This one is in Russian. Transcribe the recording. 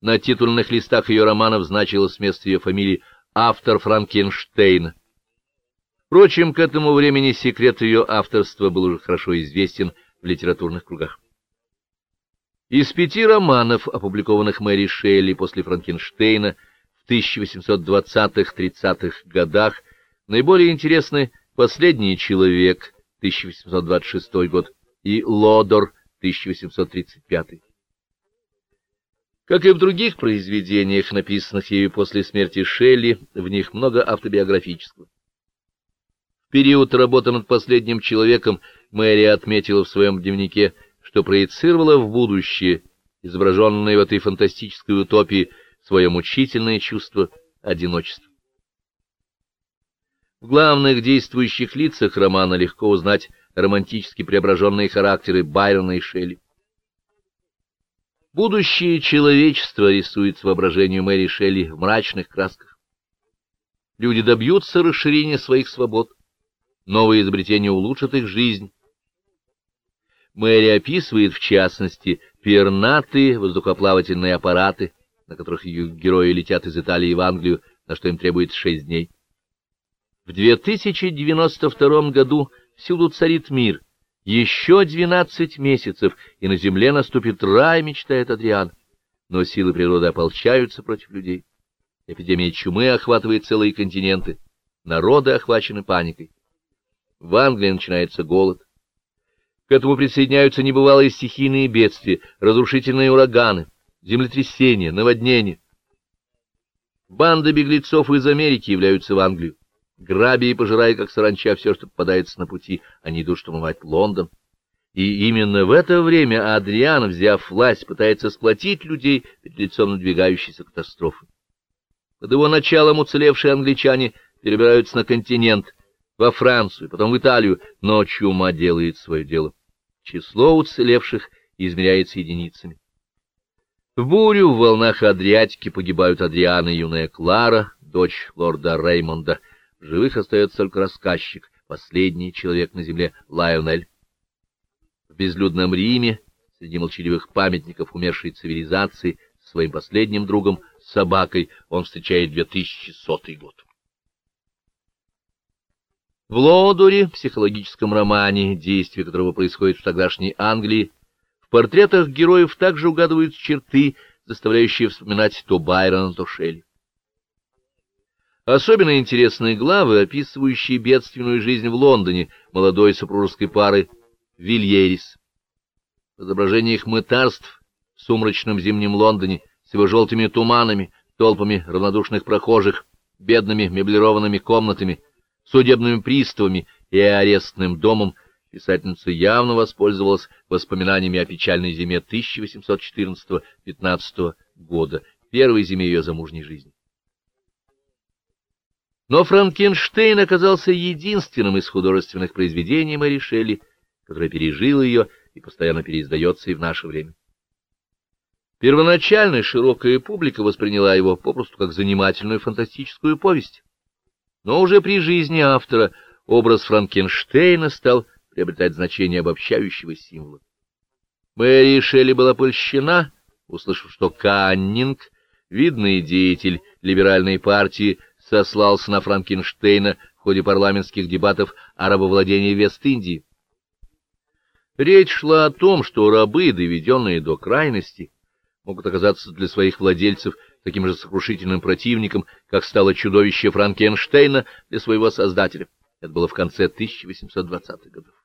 На титульных листах ее романов значилось вместо ее фамилии «автор Франкенштейна». Впрочем, к этому времени секрет ее авторства был уже хорошо известен в литературных кругах. Из пяти романов, опубликованных Мэри Шелли после Франкенштейна в 1820-30-х годах, наиболее интересны «Последний человек» 1826 год и «Лодор» 1835. Как и в других произведениях, написанных ею после смерти Шелли, в них много автобиографического. В период работы над «Последним человеком» Мэри отметила в своем дневнике, что проецировала в будущее, изображенное в этой фантастической утопии, свое мучительное чувство одиночества. В главных действующих лицах романа легко узнать романтически преображенные характеры Байрона и Шелли. Будущее человечества рисуется воображению Мэри Шелли в мрачных красках. Люди добьются расширения своих свобод, новые изобретения улучшат их жизнь. Мэри описывает, в частности, пернатые воздухоплавательные аппараты, на которых ее герои летят из Италии в Англию, на что им требуется шесть дней. В 2092 году всюду царит мир. Еще двенадцать месяцев, и на земле наступит рай, мечтает Адриан. Но силы природы ополчаются против людей. Эпидемия чумы охватывает целые континенты. Народы охвачены паникой. В Англии начинается голод. К этому присоединяются небывалые стихийные бедствия, разрушительные ураганы, землетрясения, наводнения. Банды беглецов из Америки являются в Англию. Грабя и пожирая, как саранча, все, что попадается на пути, они идут штурмовать Лондон. И именно в это время Адриан, взяв власть, пытается сплотить людей перед лицом надвигающейся катастрофы. Под его началом уцелевшие англичане перебираются на континент, во Францию, потом в Италию, но чума делает свое дело. Число уцелевших измеряется единицами. В бурю в волнах Адриатики погибают Адриана и юная Клара, дочь лорда Реймонда, живых остается только рассказчик, последний человек на земле Лайонель. В безлюдном Риме, среди молчаливых памятников умершей цивилизации, со своим последним другом, собакой, он встречает 2100 год. В Лодуре, психологическом романе, действие которого происходит в тогдашней Англии, в портретах героев также угадываются черты, заставляющие вспоминать то Байрона, то Шелли. Особенно интересны главы, описывающие бедственную жизнь в Лондоне молодой супружеской пары Вильерис. В изображениях мытарств в сумрачном зимнем Лондоне с его желтыми туманами, толпами равнодушных прохожих, бедными меблированными комнатами, судебными приставами и арестным домом, писательница явно воспользовалась воспоминаниями о печальной зиме 1814-15 года, первой зиме ее замужней жизни. Но Франкенштейн оказался единственным из художественных произведений Мэри Шелли, которое пережило ее и постоянно переиздается и в наше время. Первоначально широкая публика восприняла его попросту как занимательную фантастическую повесть. Но уже при жизни автора образ Франкенштейна стал приобретать значение обобщающего символа. Мэри Шелли была польщена, услышав, что Каннинг, видный деятель либеральной партии, сослался на Франкенштейна в ходе парламентских дебатов о рабовладении Вест-Индии. Речь шла о том, что рабы, доведенные до крайности, могут оказаться для своих владельцев таким же сокрушительным противником, как стало чудовище Франкенштейна для своего создателя. Это было в конце 1820-х годов.